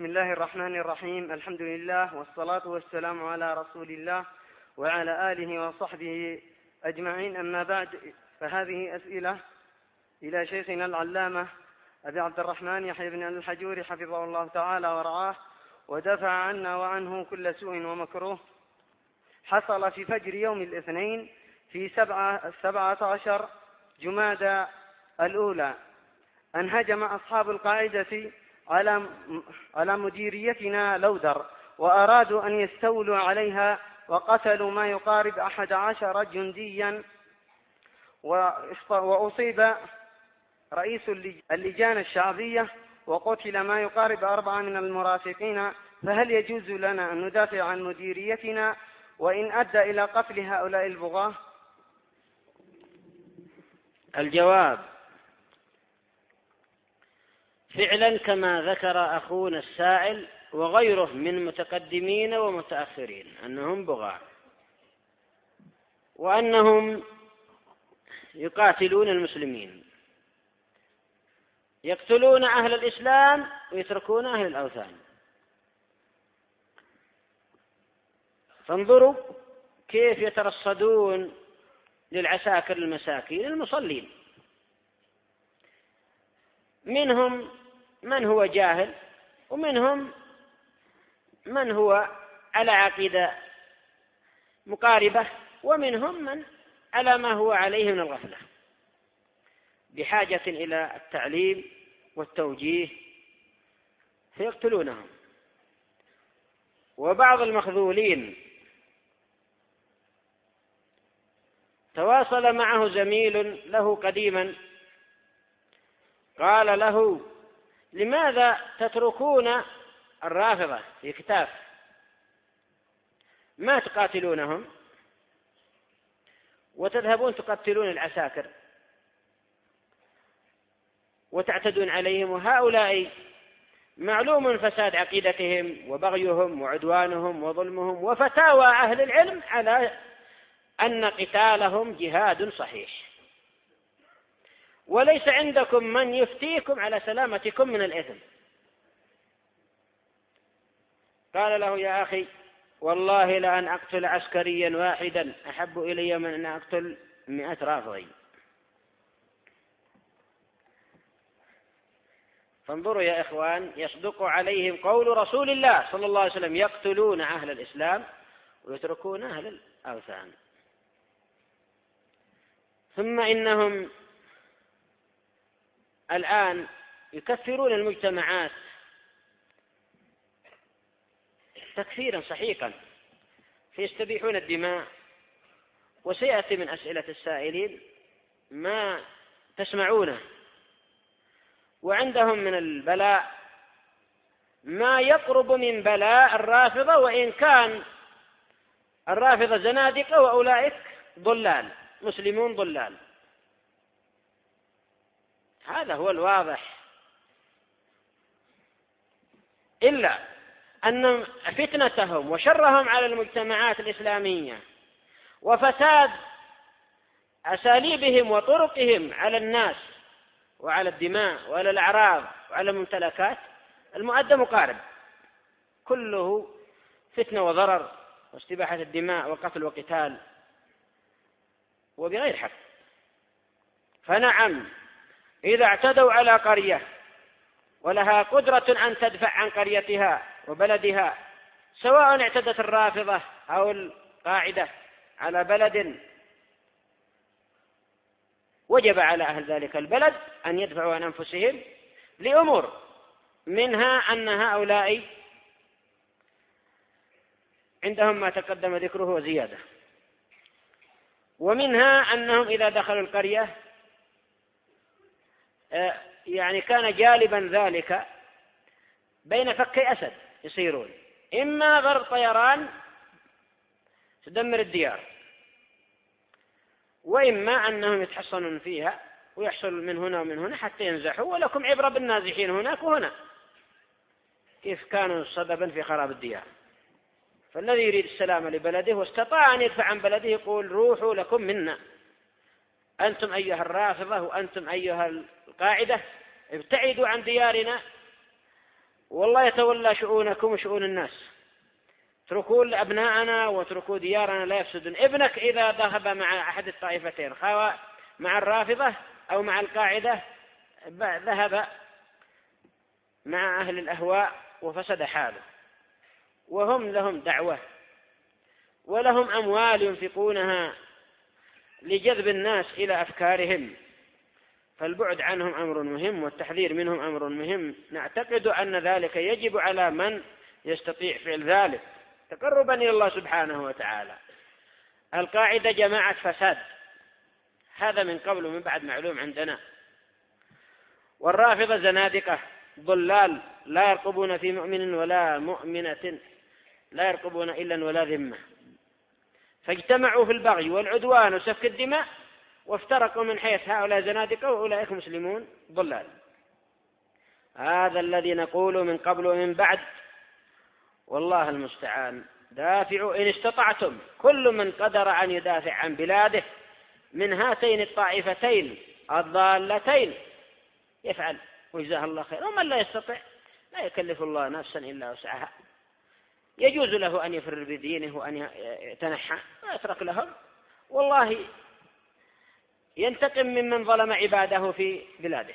بسم الله الرحمن الرحيم. الحمد لله والصلاة والسلام على رسول الله وعلى آله وصحبه أجمعين. أما بعد فهذه أسئلة إلى شيخنا العلامة أبي عبد الرحمن يحيى بن الحجور حفظه الله تعالى ورعاه ودفع عنا وعنه كل سوء ومكروه. حصل في فجر يوم الاثنين في سبعة, سبعة عشر جمادى الأولى. أن هجم أصحاب القاعدة على على مديريتنا لودر وأرادوا أن يستولوا عليها وقتلوا ما يقارب أحد عشر جنديا وأصيب رئيس اللجان الشعبية وقتل ما يقارب أربعة من المرافقين. فهل يجوز لنا أن ندافع عن مديريتنا وإن أدى إلى قتل هؤلاء البغاة؟ الجواب فعلا كما ذكر أخونا السائل وغيره من متقدمين ومتأخرين أنهم بغاة وأنهم يقاتلون المسلمين يقتلون أهل الإسلام ويتركون أهل الأوثان. فانظروا كيف يترصدون للعساكر المساكين المصلين. منهم من هو جاهل ومنهم من هو على عقيدة مقاربة ومنهم من على ما هو عليه من الغفلة. بحاجة إلى التعليم والتوجيه فيقتلونهم. وبعض المخذولين تواصل معه زميل له قديما قال له لماذا تتركون الرافضة في كتاف ما تقاتلونهم؟ وتذهبون تقتلون العساكر؟ وتعتدون عليهم؟ وهؤلاء معلوم فساد عقيدتهم وبغيهم وعدوانهم وظلمهم وفتاوى أهل العلم على أن قتالهم جهاد صحيح. وليس عندكم من يفتيكم على سلامتكم من الإثم. قال له يا أخي والله لأن أقتل عسكريا واحدا أحب إلي من أن أقتل مئة رافضي. فانظروا يا إخوان يصدق عليهم قول رسول الله صلى الله عليه وسلم يقتلون أهل الإسلام ويتركون أهل الأوثان. ثم إنهم الآن يكفرون المجتمعات تكفيرا صحيحا فيستبيحون الدماء وسيأتي من أسئلة السائلين ما تسمعونه. وعندهم من البلاء ما يقرب من بلاء الرافضة وإن كان الرافضة زنادقة وأولئك ضلال مسلمون ضلال. هذا هو الواضح. إلا أن فتنتهم وشرهم على المجتمعات الإسلامية وفساد أساليبهم وطرقهم على الناس وعلى الدماء وعلى الأعراض وعلى الممتلكات المؤدى مقارب. كله فتنة وضرر واستباحة الدماء وقتل وقتال وبغير حق. فنعم إذا اعتدوا على قرية ولها قدرة أن تدفع عن قريتها وبلدها سواء اعتدت الرافضة أو القاعدة على بلد وجب على أهل ذلك البلد أن يدفعوا عن أنفسهم لأمور منها أن هؤلاء عندهم ما تقدم ذكره وزيادة ومنها أنهم إذا دخلوا القرية يعني كان جالبا ذلك بين فكي أسد يصيرون. إما ضرب طيران تدمر الديار وإما أنهم يتحصنون فيها ويحصل من هنا ومن هنا حتى ينزحوا ولكم عبرة بالنازحين هناك وهنا. كيف كانوا سببا في خراب الديار؟ فالذي يريد السلام لبلده واستطاع أن يدفع عن بلده يقول روحوا لكم منا. أنتم أيها الرافضة وأنتم أيها القاعدة ابتعدوا عن ديارنا. والله يتولى شؤونكم وشؤون الناس. اتركوا أبناءنا واتركوا ديارنا لا يفسدون. ابنك إذا ذهب مع أحد الطائفتين مع الرافضة أو مع القاعدة ذهب مع أهل الأهواء وفسد حاله. وهم لهم دعوة ولهم أموال ينفقونها. لجذب الناس إلى أفكارهم. فالبعد عنهم أمر مهم والتحذير منهم أمر مهم. نعتقد أن ذلك يجب على من يستطيع فعل ذلك. تقربا إلى الله سبحانه وتعالى. القاعدة جماعة فساد. هذا من قبل ومن بعد معلوم عندنا. والرافضة زنادقة ضلال لا يرقبون في مؤمن ولا مؤمنة لا يرقبون إلا ولا ذمة. فاجتمعوا في البغي والعدوان وسفك الدماء وافترقوا من حيث هؤلاء زنادقة وأولئك مسلمون ضلال. هذا الذي نقول من قبل ومن بعد. والله المستعان. دافعوا إن استطعتم. كل من قدر أن يدافع عن بلاده من هاتين الطائفتين الضالتين يفعل وجزاه الله خير ومن لا يستطع لا يكلف الله نفسا إلا وسعها. يجوز له أن يفر بدينه وأن يتنحى ويترك لهم. والله ينتقم ممن ظلم عباده في بلاده.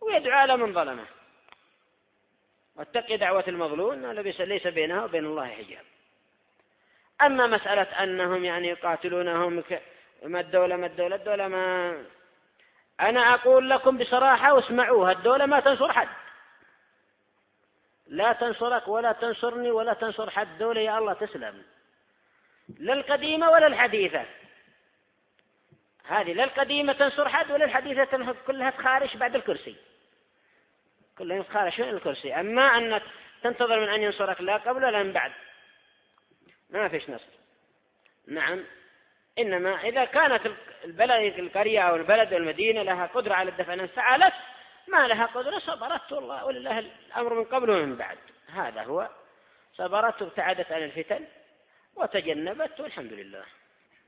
ويدعو على من ظلمه. واتقي دعوة المظلوم ليس بينها وبين الله حجاب. أما مسألة أنهم يعني يقاتلونهم ما الدولة ما الدولة الدولة ما أنا أقول لكم بصراحة واسمعوها الدولة ما تنصر حد. لا تنصرك ولا تنصرني ولا تنصر حد دولة يا الله تسلم. لا القديمة ولا الحديثة. هذه لا القديمة تنصر حد ولا الحديثة كلها تخارش بعد الكرسي. كلها تخارش من الكرسي. أما أنك تنتظر من أن ينصرك لا قبل ولا من بعد. ما فيش نصر. نعم. إنما إذا كانت البلد القرية أو البلد والمدينة لها قدرة على الدفع عن فعلت ما لها قدرة صبرت والله ولله الأمر من قبل ومن بعد. هذا هو. صبرت وابتعدت عن الفتن وتجنبت والحمد لله.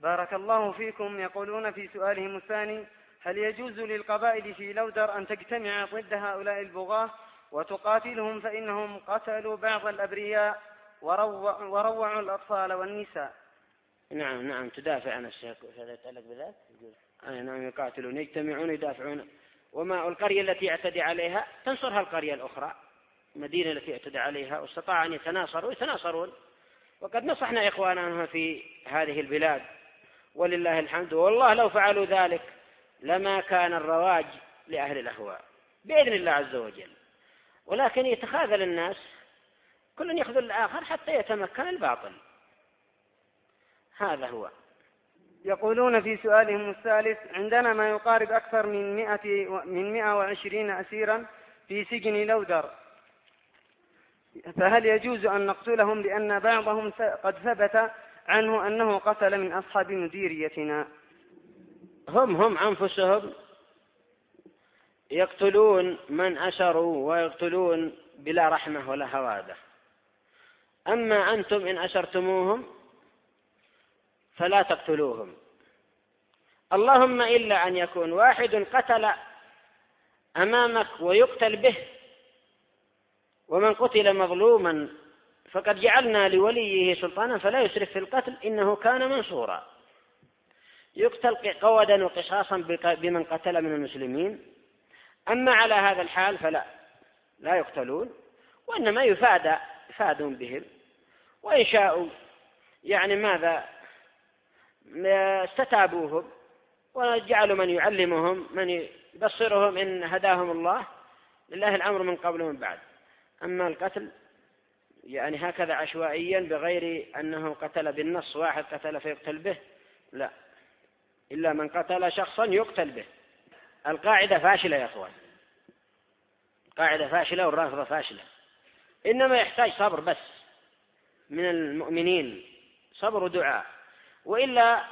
بارك الله فيكم. يقولون في سؤالهم الثاني هل يجوز للقبائل في لودر أن تجتمع ضد هؤلاء البغاة وتقاتلهم فإنهم قتلوا بعض الأبرياء وروعوا الأطفال والنساء؟ نعم نعم تدافع عن الشيخ هذا يتعلق بذلك؟ أي نعم يقاتلون يجتمعون يدافعون وما القرية التي يعتدي عليها؟ تنصرها القرية الأخرى. المدينة التي اعتدى عليها واستطاع أن يتناصروا يتناصرون وقد نصحنا إخواننا في هذه البلاد. ولله الحمد. والله لو فعلوا ذلك لما كان الرواج لأهل الأهواء. بإذن الله عز وجل. ولكن يتخاذل الناس كل يخذل الآخر حتى يتمكن الباطل. هذا هو. يقولون في سؤالهم الثالث عندنا ما يقارب أكثر من مئة من مئة وعشرين أسيرا في سجن لودر. فهل يجوز أن نقتلهم لأن بعضهم قد ثبت عنه أنه قتل من أصحاب مديريتنا؟ هم هم أنفسهم يقتلون من أسروا ويقتلون بلا رحمة ولا هوادة. أما أنتم إن أسرتموهم فلا تقتلوهم. اللهم إلا أن يكون واحد قتل أمامك ويقتل به ومن قتل مظلوما فقد جعلنا لوليه سلطانا فلا يسرف في القتل إنه كان منصورا. يقتل قودا وقصاصا بمن قتل من المسلمين. أما على هذا الحال فلا لا يقتلون وإنما يفادى يفادون بهم. وإن شاءوا يعني ماذا؟ استتابوهم وجعلوا من يعلمهم من يبصرهم إن هداهم الله لله الأمر من قبل ومن بعد. أما القتل يعني هكذا عشوائيا بغير أنه قتل بالنص واحد قتل فيقتل به لا. إلا من قتل شخصا يقتل به. القاعدة فاشلة يا أخوان. قاعدة فاشلة والرافضة فاشلة. إنما يحتاج صبر بس من المؤمنين صبر ودعاء. وإلا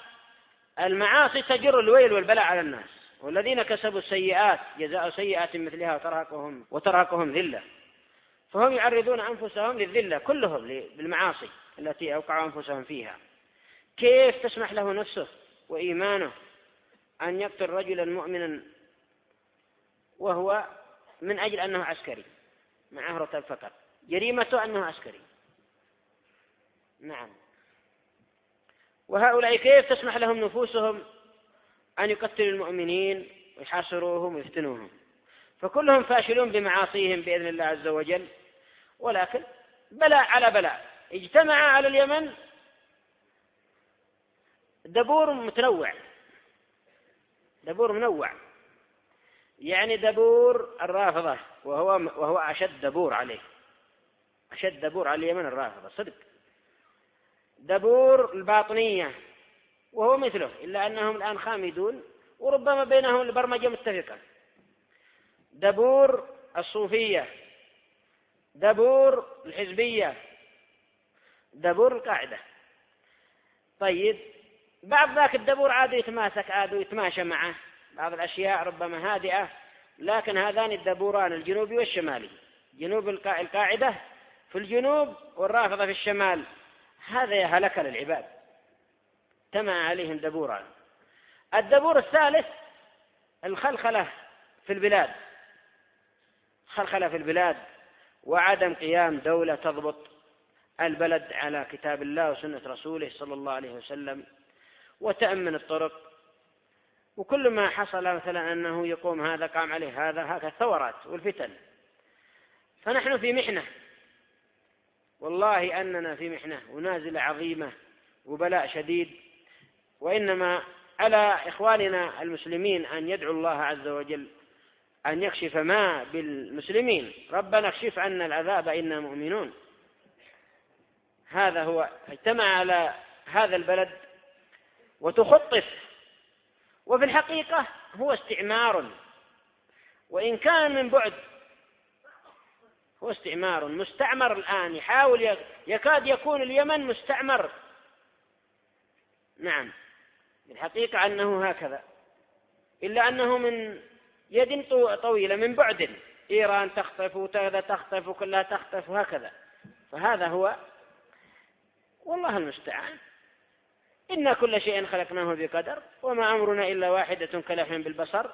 المعاصي تجر الويل والبلاء على الناس والذين كسبوا السيئات جزاء سيئات مثلها وترهقهم وترهقهم ذلة. فهم يعرضون أنفسهم للذلة كلهم بالمعاصي التي أوقعوا أنفسهم فيها. كيف تسمح له نفسه وإيمانه أن يقتل رجلا مؤمنا وهو من أجل أنه عسكري معه رتب فقط جريمته أنه عسكري. نعم. وهؤلاء كيف تسمح لهم نفوسهم أن يقتلوا المؤمنين ويحاصروهم ويفتنوهم؟ فكلهم فاشلون بمعاصيهم بإذن الله عز وجل. ولكن بلاء على بلاء. اجتمع على اليمن دبور متنوع. دبور منوع. يعني دبور الرافضة وهو وهو أشد دبور عليه. أشد دبور على اليمن الرافضة صدق. دبور الباطنية وهو مثله إلا أنهم الآن خامدون وربما بينهم البرمجة متفقة. دبور الصوفية دبور الحزبية دبور القاعدة. طيب بعض ذاك الدبور عاد يتماسك عاد يتماشى معه بعض الأشياء ربما هادئة لكن هذان الدبوران الجنوبي والشمالي. جنوب القاعدة في الجنوب والرافضة في الشمال. هذا يا هلك للعباد. تمع عليهم دبوران الدبور الثالث الخلخلة في البلاد. خلخلة في البلاد وعدم قيام دولة تضبط البلد على كتاب الله وسنة رسوله صلى الله عليه وسلم وتأمن الطرق. وكل ما حصل مثلا أنه يقوم هذا قام عليه هذا هكذا الثورات والفتن. فنحن في محنة. والله أننا في محنة ونازلة عظيمة وبلاء شديد وإنما على إخواننا المسلمين أن يدعوا الله عز وجل أن يكشف ما بالمسلمين. ربنا اكشف عنا العذاب إنا مؤمنون. هذا هو اجتمع على هذا البلد وتخطف. وفي الحقيقة هو استعمار. وإن كان من بعد هو استعمار مستعمر الآن. يحاول يكاد يكون اليمن مستعمر. نعم. الحقيقة أنه هكذا. إلا أنه من يد طويلة من بعد. إيران تخطف وكذا تخطف وكلها تخطف وهكذا. فهذا هو والله المستعان. إنا كل شيء خلقناه بقدر وما أمرنا إلا واحدة كلحم بالبصر.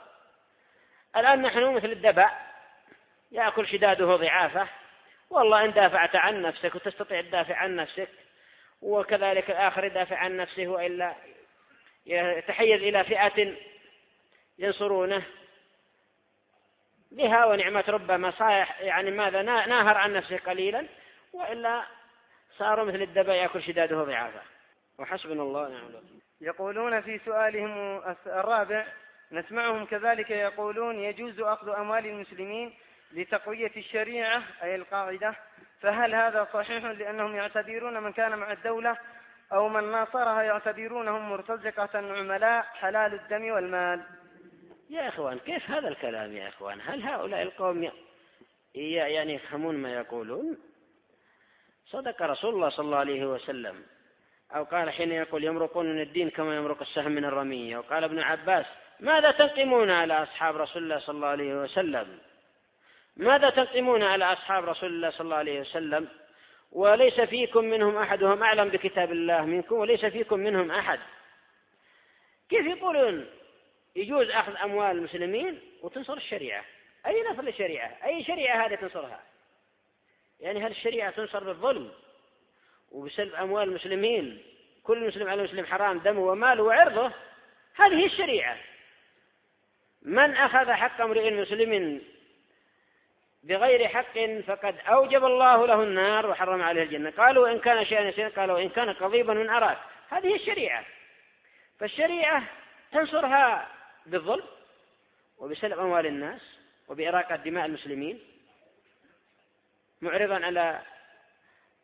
الآن نحن مثل الدباء. يأكل شداده ضعافة. والله إن دافعت عن نفسك وتستطيع تدافع عن نفسك وكذلك الآخر يدافع عن نفسه وإلا يتحيز إلى فئة ينصرونه بها. ونعمة ربما صايح يعني ماذا ناهر عن نفسه قليلا وإلا صار مثل الدباء يأكل شداده ضعافة. وحسبنا الله نعم يقولون في سؤالهم الرابع نسمعهم كذلك يقولون يجوز أخذ أموال المسلمين لتقوية الشريعة أي القاعدة. فهل هذا صحيح لأنهم يعتبرون من كان مع الدولة أو من ناصرها يعتبرونهم مرتزقة عملاء حلال الدم والمال؟ يا إخوان كيف هذا الكلام يا إخوان؟ هل هؤلاء القوم يعني يفهمون ما يقولون؟ صدق رسول الله صلى الله عليه وسلم أو قال حين يقول يمرقون من الدين كما يمرق السهم من الرمية وقال ابن عباس ماذا تنقمون على أصحاب رسول الله صلى الله عليه وسلم؟ ماذا تنقمون على أصحاب رسول الله صلى الله عليه وسلم؟ وليس فيكم منهم أحد وهم أعلم بكتاب الله منكم وليس فيكم منهم أحد. كيف يقولون؟ يجوز أخذ أموال المسلمين وتنصر الشريعة. أي نصر للشريعة؟ أي شريعة هذه تنصرها؟ يعني هل الشريعة تنصر بالظلم وبسلب أموال المسلمين؟ كل مسلم على مسلم حرام دمه وماله وعرضه؟ هذه الشريعة. من أخذ حق امرئ مسلم بغير حق فقد أوجب الله له النار وحرم عليه الجنة. قالوا إن كان شيئا يسير قالوا إن كان قضيبا من أراك هذه الشريعة. فالشريعة تنصرها بالظلم وبسلب أموال الناس وبإراقة دماء المسلمين معرضا على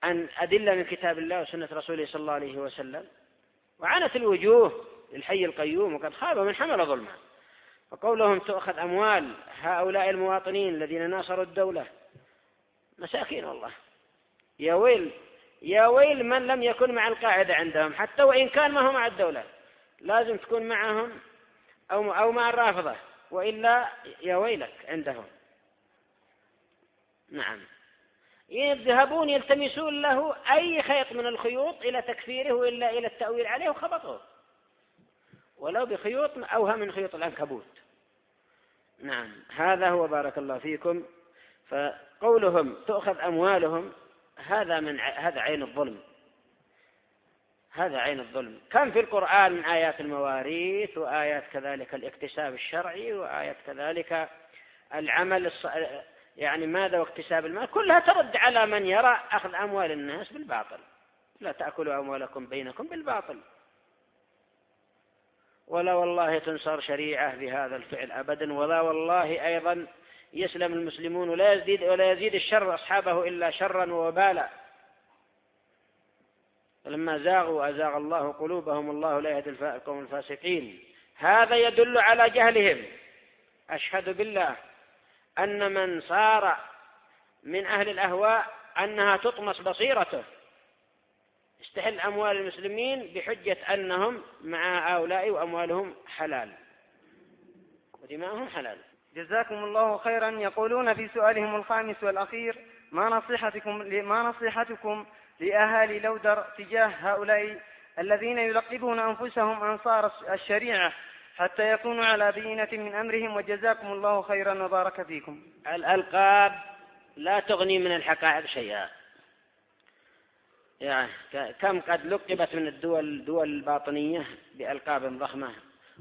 عن أدلة من كتاب الله وسنة رسوله صلى الله عليه وسلم. وعنت الوجوه للحي القيوم وقد خاب من حمل ظلمه وقولهم تؤخذ أموال هؤلاء المواطنين الذين ناصروا الدولة. مساكين والله. يا ويل يا ويل من لم يكن مع القاعدة عندهم حتى وإن كان ما هو مع الدولة. لازم تكون معهم أو أو مع الرافضة. وإلا يا ويلك عندهم. نعم. يذهبون يلتمسون له أي خيط من الخيوط إلى تكفيره وإلا إلى التأويل عليه وخبطوه. ولو بخيوط أوهم من خيوط العنكبوت. نعم هذا هو بارك الله فيكم. فقولهم تؤخذ أموالهم هذا من هذا عين الظلم. هذا عين الظلم. كم في القرآن من آيات المواريث وآيات كذلك الاكتساب الشرعي وآيات كذلك العمل الص... يعني ماذا واكتساب المال. كلها ترد على من يرى أخذ أموال الناس بالباطل. لا تأكلوا أموالكم بينكم بالباطل. ولا والله تنصر شريعة بهذا الفعل أبدا ولا والله أيضا يسلم المسلمون ولا يزيد ولا يزيد الشر أصحابه إلا شرا ووبالا. فلما زاغوا أزاغ الله قلوبهم الله لا يهدي القوم الفاسقين. هذا يدل على جهلهم. أشهد بالله أن من صار من أهل الأهواء أنها تطمس بصيرته. استحل أموال المسلمين بحجة أنهم مع هؤلاء وأموالهم حلال. ودماؤهم حلال. جزاكم الله خيرا. يقولون في سؤالهم الخامس والأخير ما نصيحتكم ما نصيحتكم لأهالي لودر تجاه هؤلاء الذين يلقبون أنفسهم أنصار الشريعة حتى يكونوا على بينة من أمرهم وجزاكم الله خيرا. وبارك فيكم. الألقاب لا تغني من الحقائق شيئا. يعني كم قد لقبت من الدول الدول الباطنية بألقاب ضخمة.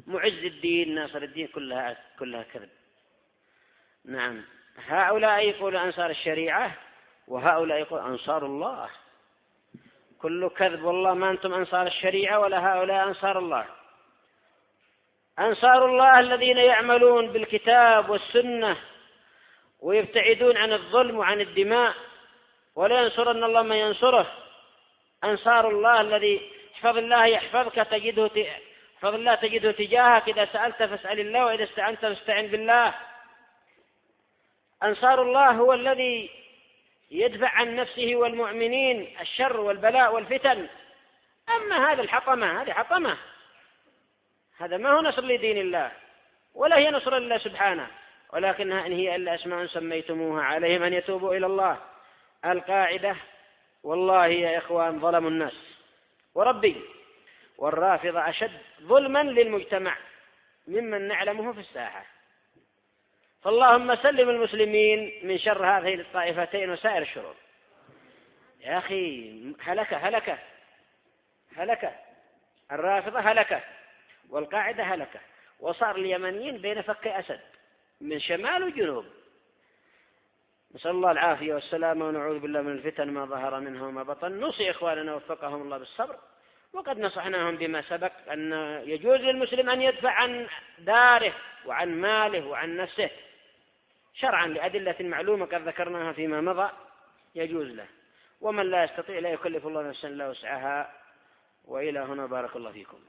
معز الدين ناصر الدين كلها كلها كذب. نعم. هؤلاء يقول أنصار الشريعة وهؤلاء يقول أنصار الله. كل كذب والله ما أنتم أنصار الشريعة ولا هؤلاء أنصار الله. أنصار الله الذين يعملون بالكتاب والسنة ويبتعدون عن الظلم وعن الدماء ولا ينصرن الله من ينصره. أنصار الله الذي احفظ الله يحفظك تجده احفظ الله تجده تجاهك. إذا سألت فاسأل الله وإذا استعنت فاستعن بالله. أنصار الله هو الذي يدفع عن نفسه والمؤمنين الشر والبلاء والفتن. أما هذا الحطمة هذه حطمة. هذا ما هو نصر لدين الله؟ ولا هي نصر لله سبحانه. ولكنها إن هي إلا أسماء سميتموها عليهم أن يتوبوا إلى الله. القاعدة والله يا إخوان ظلموا الناس. وربي والرافضة أشد ظلما للمجتمع ممن نعلمه في الساحة. فاللهم سلم المسلمين من شر هذه الطائفتين وسائر الشرور. يا أخي هلك هلك هلك. الرافضة هلك والقاعدة هلك. وصار اليمنيين بين فك أسد من شمال وجنوب. نسأل الله العافية والسلامة ونعوذ بالله من الفتن ما ظهر منها وما بطن. نوصي إخواننا وفقهم الله بالصبر. وقد نصحناهم بما سبق أن يجوز للمسلم أن يدفع عن داره وعن ماله وعن نفسه. شرعا لأدلة معلومة قد ذكرناها فيما مضى يجوز له. ومن لا يستطيع لا يكلف الله نفسا لا وسعها. وإلى هنا بارك الله فيكم.